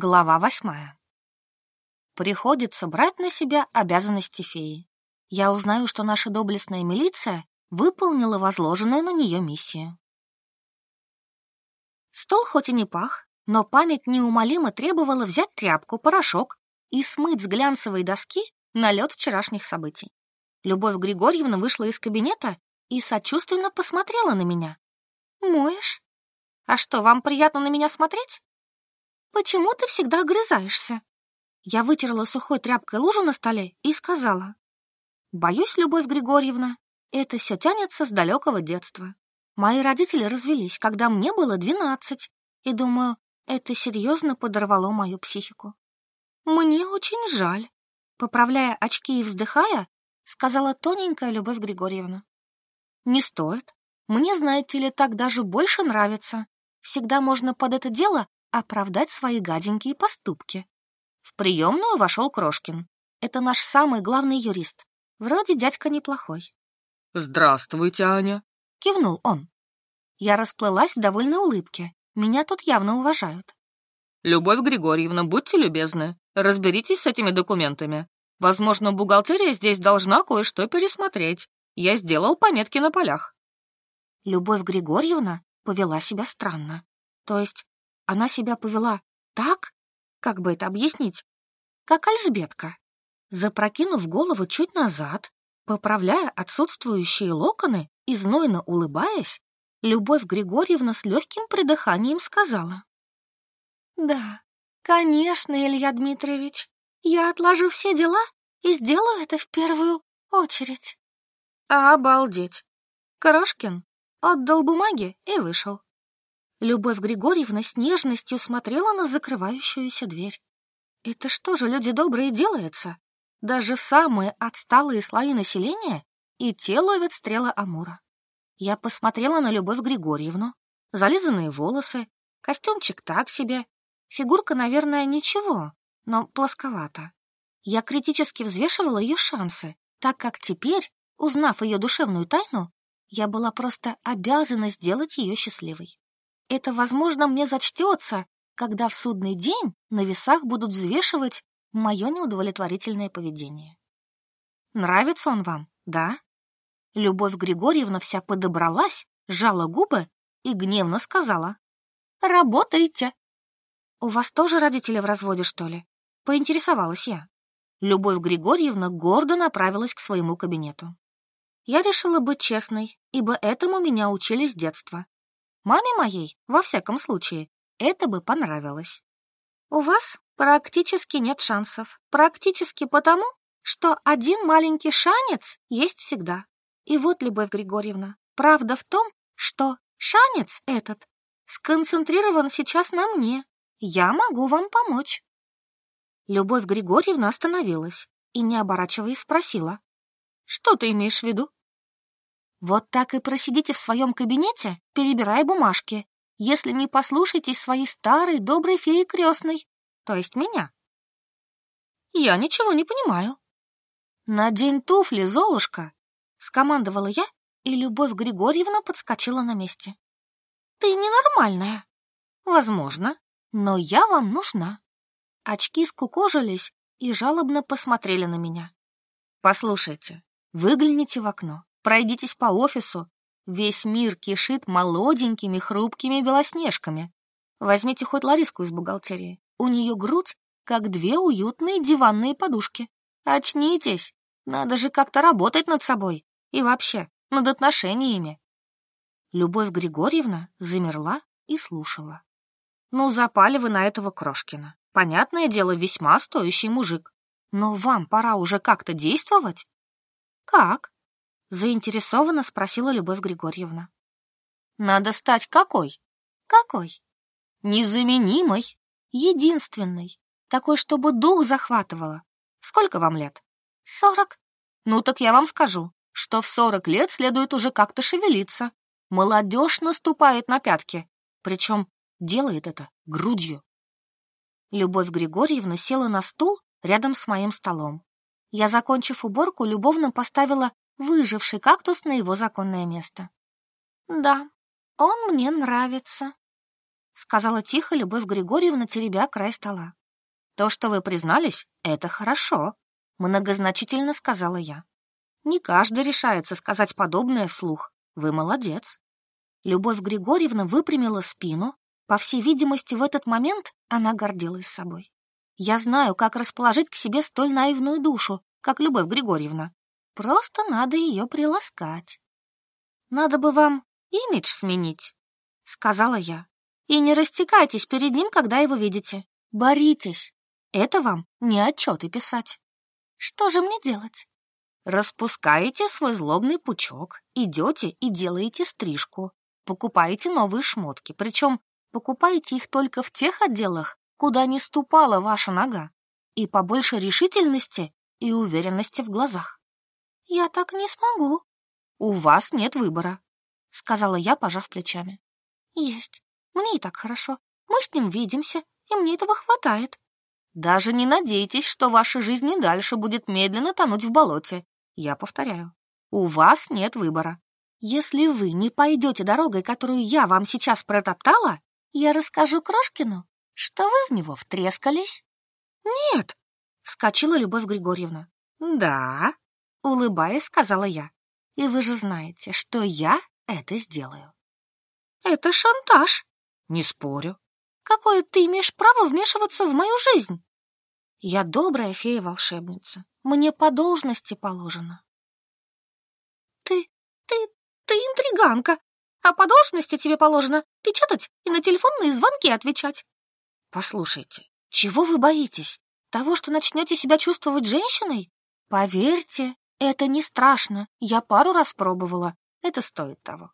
Глава восьмая. Приходится брать на себя обязанности феи. Я узнаю, что наша доблестная милиция выполнила возложенную на нее миссию. Стол хоть и не пах, но память неумолимо требовала взять тряпку, порошок и смыть с глянцевой доски налет вчерашних событий. Любовь Григорьевна вышла из кабинета и сочувственно посмотрела на меня. «Моешь? А что, вам приятно на меня смотреть?» «Почему ты всегда огрызаешься?» Я вытерла сухой тряпкой лужу на столе и сказала. «Боюсь, Любовь Григорьевна, это все тянется с далекого детства. Мои родители развелись, когда мне было двенадцать, и, думаю, это серьезно подорвало мою психику. Мне очень жаль», поправляя очки и вздыхая, сказала тоненькая Любовь Григорьевна. «Не стоит. Мне, знаете ли, так даже больше нравится. Всегда можно под это дело оправдать свои гаденькие поступки. В приемную вошел Крошкин. Это наш самый главный юрист. Вроде дядька неплохой. «Здравствуйте, Аня», — кивнул он. Я расплылась в довольной улыбке. Меня тут явно уважают. «Любовь Григорьевна, будьте любезны, разберитесь с этими документами. Возможно, бухгалтерия здесь должна кое-что пересмотреть. Я сделал пометки на полях». Любовь Григорьевна повела себя странно. То есть она себя повела так, как бы это объяснить, как Альжбетка, запрокинув голову чуть назад, поправляя отсутствующие локоны и знойно улыбаясь, Любовь Григорьевна с легким придыханием сказала. «Да, конечно, Илья Дмитриевич, я отложу все дела и сделаю это в первую очередь». «Обалдеть!» Крошкин отдал бумаги и вышел. Любовь Григорьевна с нежностью смотрела на закрывающуюся дверь. Это что же, люди добрые, делается? Даже самые отсталые слои населения и те ловят стрелы Амура. Я посмотрела на Любовь Григорьевну. Зализанные волосы, костюмчик так себе. Фигурка, наверное, ничего, но плосковата. Я критически взвешивала ее шансы, так как теперь, узнав ее душевную тайну, я была просто обязана сделать ее счастливой. Это, возможно, мне зачтется, когда в судный день на весах будут взвешивать мое неудовлетворительное поведение. Нравится он вам, да? Любовь Григорьевна вся подобралась, сжала губы и гневно сказала. «Работайте!» «У вас тоже родители в разводе, что ли?» — поинтересовалась я. Любовь Григорьевна гордо направилась к своему кабинету. Я решила быть честной, ибо этому меня учили с детства. Маме моей, во всяком случае, это бы понравилось. У вас практически нет шансов. Практически потому, что один маленький шанец есть всегда. И вот, Любовь Григорьевна, правда в том, что шанец этот сконцентрирован сейчас на мне. Я могу вам помочь. Любовь Григорьевна остановилась и, не оборачиваясь, спросила. Что ты имеешь в виду? Вот так и просидите в своем кабинете, перебирая бумажки, если не послушаетесь своей старой доброй феи крестной, то есть меня. Я ничего не понимаю. Надень туфли, Золушка, скомандовала я, и Любовь Григорьевна подскочила на месте. Ты ненормальная. Возможно, но я вам нужна. Очки скукожились и жалобно посмотрели на меня. Послушайте, выгляните в окно. Пройдитесь по офису. Весь мир кишит молоденькими хрупкими белоснежками. Возьмите хоть Лариску из бухгалтерии. У нее грудь, как две уютные диванные подушки. Очнитесь! Надо же как-то работать над собой. И вообще, над отношениями. Любовь Григорьевна замерла и слушала. Ну, запали вы на этого Крошкина. Понятное дело, весьма стоящий мужик. Но вам пора уже как-то действовать. Как? Заинтересованно спросила Любовь Григорьевна. Надо стать какой? Какой? Незаменимой, единственной, такой, чтобы дух захватывала. Сколько вам лет? Сорок. Ну так я вам скажу, что в сорок лет следует уже как-то шевелиться. Молодежь наступает на пятки, причем делает это грудью. Любовь Григорьевна села на стул рядом с моим столом. Я, закончив уборку, любовно поставила выживший кактус на его законное место. «Да, он мне нравится». сказала тихо Любовь Григорьевна, теребя край стола. То, что вы признались, это хорошо, многозначительно сказала я. Не каждый решается сказать подобное вслух. Вы молодец. Любовь Григорьевна выпрямила спину. По всей видимости, в этот момент она гордилась собой. Я знаю, как расположить к себе столь наивную душу, как Любовь Григорьевна. Просто надо ее приласкать. Надо бы вам имидж сменить, сказала я. И не растекайтесь перед ним, когда его видите. Боритесь. Это вам не отчеты писать. Что же мне делать? Распускаете свой злобный пучок, идете и делаете стрижку, покупаете новые шмотки, причем покупаете их только в тех отделах, куда не ступала ваша нога, и побольше решительности и уверенности в глазах. Я так не смогу. У вас нет выбора, сказала я, пожав плечами. Есть. Мне и так хорошо. Мы с ним видимся, и мне этого хватает. Даже не надейтесь, что ваша жизнь и дальше будет медленно тонуть в болоте. Я повторяю, у вас нет выбора. Если вы не пойдете дорогой, которую я вам сейчас протоптала, я расскажу Крошкину, что вы в него втрескались. Нет, вскочила Любовь Григорьевна. Да, улыбаясь, сказала я. И вы же знаете, что я это сделаю. Это шантаж. Не спорю. Какое ты имеешь право вмешиваться в мою жизнь? Я добрая фея-волшебница. Мне по должности положено. Ты, ты, ты интриганка. А по должности тебе положено печатать и на телефонные звонки отвечать. Послушайте, чего вы боитесь? Того, что начнете себя чувствовать женщиной? Поверьте, это не страшно. Я пару раз пробовала. Это стоит того.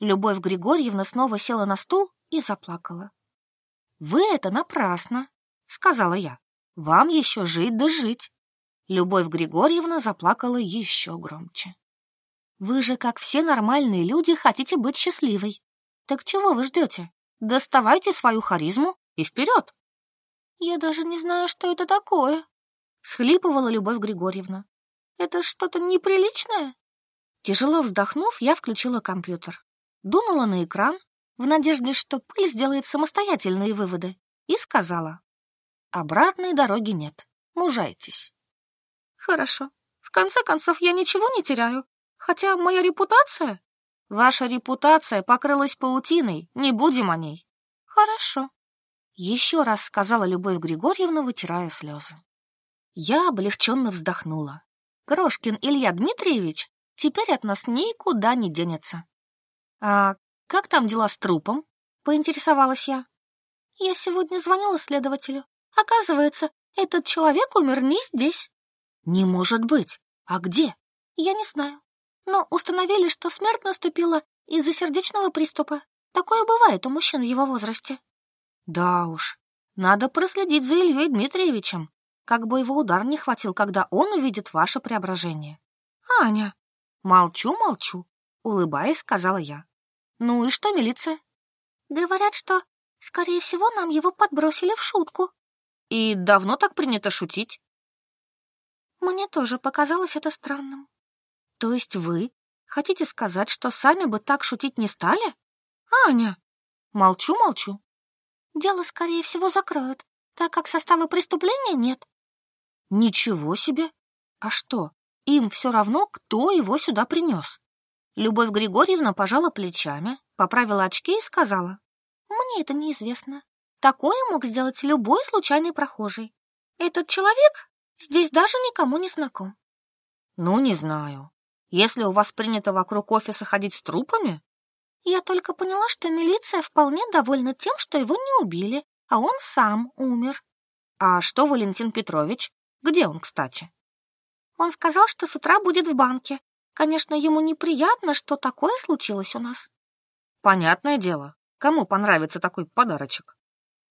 Любовь Григорьевна снова села на стул и заплакала. «Вы это напрасно», — сказала я. Вам еще жить да жить. Любовь Григорьевна заплакала еще громче. Вы же, как все нормальные люди, хотите быть счастливой. Так чего вы ждете? Доставайте свою харизму и вперед. Я даже не знаю, что это такое, схлипывала Любовь Григорьевна. Это что-то неприличное? Тяжело вздохнув, я включила компьютер. Дунула на экран, в надежде, что пыль сделает самостоятельные выводы, и сказала. Обратной дороги нет. Мужайтесь. Хорошо. В конце концов, я ничего не теряю. Хотя моя репутация... Ваша репутация покрылась паутиной. Не будем о ней. Хорошо. Еще раз сказала Любовь Григорьевна, вытирая слезы. Я облегченно вздохнула. Крошкин Илья Дмитриевич теперь от нас никуда не денется. А как там дела с трупом? Поинтересовалась я. Я сегодня звонила следователю. Оказывается, этот человек умер не здесь. Не может быть. А где? Я не знаю. Но установили, что смерть наступила из-за сердечного приступа. Такое бывает у мужчин в его возрасте. Да уж, надо проследить за Ильей Дмитриевичем. Как бы его удар не хватил, когда он увидит ваше преображение. Аня. Молчу, молчу, улыбаясь, сказала я. Ну и что, милиция? Говорят, что, скорее всего, нам его подбросили в шутку. И давно так принято шутить? Мне тоже показалось это странным. То есть вы хотите сказать, что сами бы так шутить не стали? Аня! Молчу, молчу. Дело, скорее всего, закроют, так как состава преступления нет. Ничего себе! А что, им все равно, кто его сюда принес? Любовь Григорьевна пожала плечами, поправила очки и сказала. Мне это неизвестно. Такое мог сделать любой случайный прохожий. Этот человек здесь даже никому не знаком. Ну, не знаю. Если у вас принято вокруг офиса ходить с трупами? Я только поняла, что милиция вполне довольна тем, что его не убили, а он сам умер. А что Валентин Петрович? Где он, кстати? Он сказал, что с утра будет в банке. Конечно, ему неприятно, что такое случилось у нас. Понятное дело. Кому понравится такой подарочек?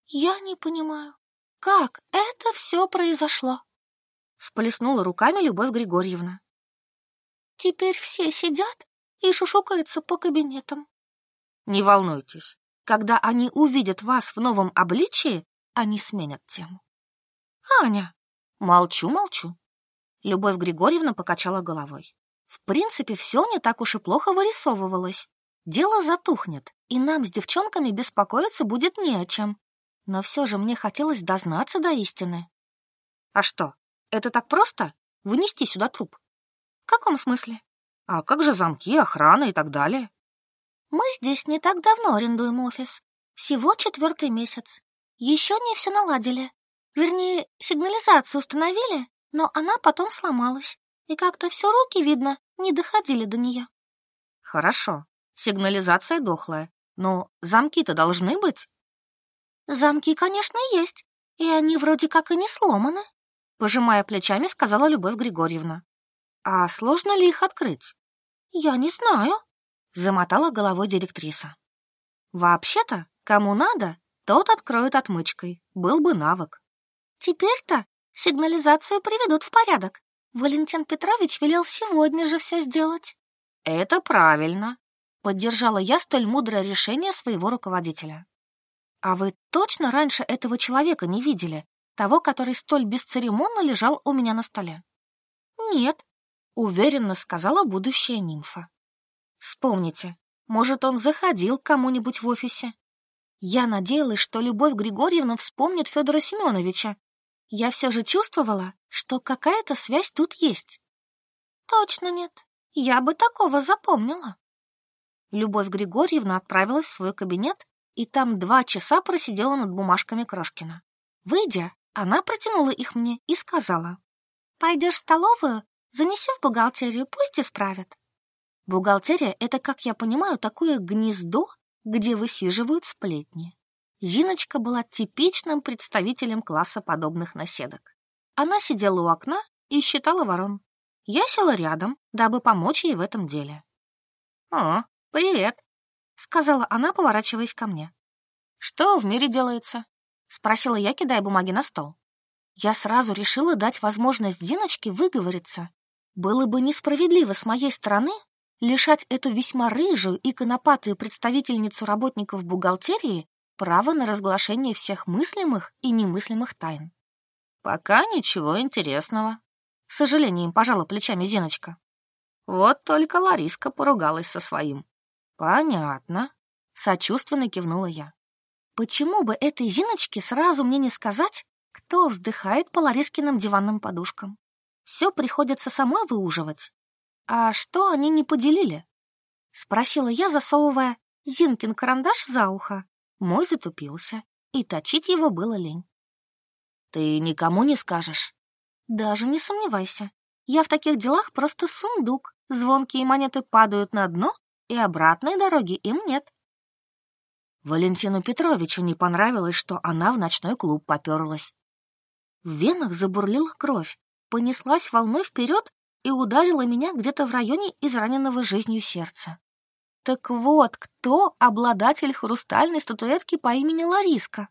Я не понимаю, как это все произошло? Сплеснула руками Любовь Григорьевна. Теперь все сидят и шушукаются по кабинетам. Не волнуйтесь, когда они увидят вас в новом обличии, они сменят тему. Аня! Молчу, молчу. Любовь Григорьевна покачала головой. В принципе, все не так уж и плохо вырисовывалось. Дело затухнет, и нам с девчонками беспокоиться будет не о чем. Но все же мне хотелось дознаться до истины. А что, это так просто? Вынести сюда труп? В каком смысле? А как же замки, охрана и так далее? Мы здесь не так давно арендуем офис. Всего четвертый месяц. Еще не все наладили. Вернее, сигнализацию установили, но она потом сломалась. И как-то все руки, видно, не доходили до нее. Хорошо, сигнализация дохлая. Но замки-то должны быть? Замки, конечно, есть. И они вроде как и не сломаны. Пожимая плечами, сказала Любовь Григорьевна. А сложно ли их открыть? Я не знаю. Замотала головой директриса. Вообще-то, кому надо, тот откроет отмычкой. Был бы навык. Теперь-то сигнализацию приведут в порядок. Валентин Петрович велел сегодня же все сделать. Это правильно. Поддержала я столь мудрое решение своего руководителя. А вы точно раньше этого человека не видели? Того, который столь бесцеремонно лежал у меня на столе? Нет, уверенно сказала будущая нимфа. Вспомните, может, он заходил к кому-нибудь в офисе? Я надеялась, что Любовь Григорьевна вспомнит Федора Семеновича. Я все же чувствовала, что какая-то связь тут есть. Точно нет. Я бы такого запомнила. Любовь Григорьевна отправилась в свой кабинет и там два часа просидела над бумажками Крошкина. Выйдя, она протянула их мне и сказала, «Пойдешь в столовую, занеси в бухгалтерию, пусть исправят». Бухгалтерия — это, как я понимаю, такое гнездо, где высиживают сплетни. Зиночка была типичным представителем класса подобных наседок. Она сидела у окна и считала ворон. Я села рядом, дабы помочь ей в этом деле. «О, привет», — сказала она, поворачиваясь ко мне. «Что в мире делается?» — спросила я, кидая бумаги на стол. Я сразу решила дать возможность Зиночке выговориться. Было бы несправедливо с моей стороны лишать эту весьма рыжую и конопатую представительницу работников бухгалтерии права на разглашение всех мыслимых и немыслимых тайн. «Пока ничего интересного», — с сожалением пожала плечами Зиночка. Вот только Лариска поругалась со своим. «Понятно», — сочувственно кивнула я. «Почему бы этой Зиночке сразу мне не сказать, кто вздыхает по Ларискиным диванным подушкам? Все приходится самой выуживать. «А что они не поделили?» — спросила я, засовывая Зинкин карандаш за ухо. Мой затупился, и точить его было лень. «Ты никому не скажешь?» «Даже не сомневайся. Я в таких делах просто сундук. Звонкие монеты падают на дно, и обратной дороги им нет». Валентину Петровичу не понравилось, что она в ночной клуб поперлась. В венах забурлила кровь, понеслась волной вперед и ударила меня где-то в районе израненного жизнью сердца. Так вот, кто обладатель хрустальной статуэтки по имени Лариска?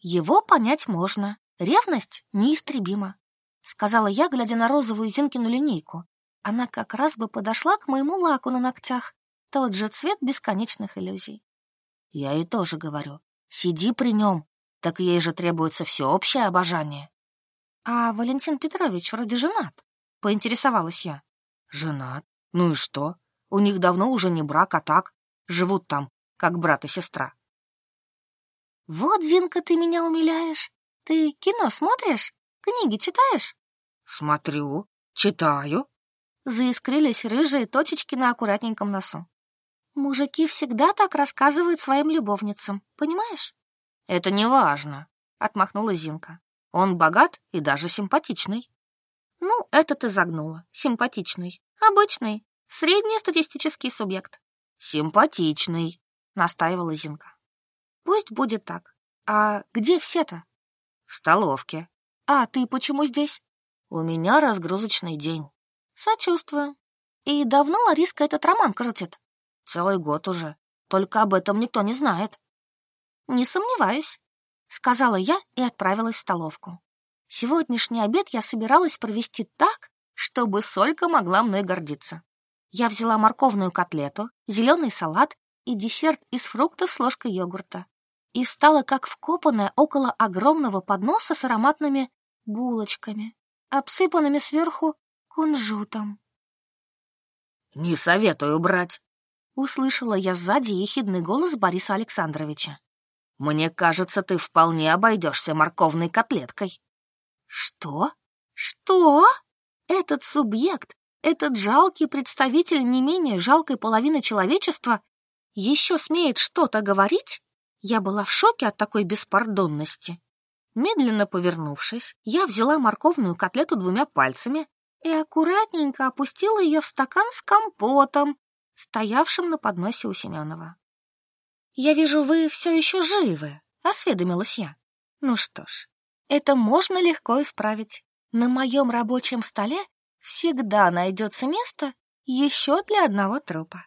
Его понять можно. Ревность неистребима, сказала я, глядя на розовую Зинкину линейку. Она как раз бы подошла к моему лаку на ногтях. Тот же цвет бесконечных иллюзий. Я ей тоже говорю. Сиди при нем, так ей же требуется всеобщее обожание. А Валентин Петрович вроде женат поинтересовалась я. Женат? Ну и что? У них давно уже не брак, а так. Живут там, как брат и сестра. Вот, Зинка, ты меня умиляешь. Ты кино смотришь? Книги читаешь? Смотрю, читаю. Заискрились рыжие точечки на аккуратненьком носу. Мужики всегда так рассказывают своим любовницам, понимаешь? Это не важно, отмахнула Зинка. Он богат и даже симпатичный. Ну, это ты загнула. Симпатичный. Обычный. Среднестатистический субъект. Симпатичный, настаивала Зинка. Пусть будет так. А где все-то? В столовке. А ты почему здесь? У меня разгрузочный день. Сочувствую. И давно Лариска этот роман крутит? Целый год уже. Только об этом никто не знает. Не сомневаюсь, сказала я и отправилась в столовку. Сегодняшний обед я собиралась провести так, чтобы Солька могла мной гордиться. Я взяла морковную котлету, зеленый салат и десерт из фруктов с ложкой йогурта и стала как вкопанная около огромного подноса с ароматными булочками, обсыпанными сверху кунжутом. «Не советую брать», Услышала я сзади ехидный голос Бориса Александровича. «Мне кажется, ты вполне обойдешься морковной котлеткой». «Что? Что? Этот субъект, этот жалкий представитель не менее жалкой половины человечества еще смеет что-то говорить?» Я была в шоке от такой беспардонности. Медленно повернувшись, я взяла морковную котлету двумя пальцами и аккуратненько опустила ее в стакан с компотом, стоявшим на подносе у Семенова. «Я вижу, вы все еще живы», — осведомилась я. «Ну что ж, это можно легко исправить. На моем рабочем столе всегда найдется место еще для одного трупа».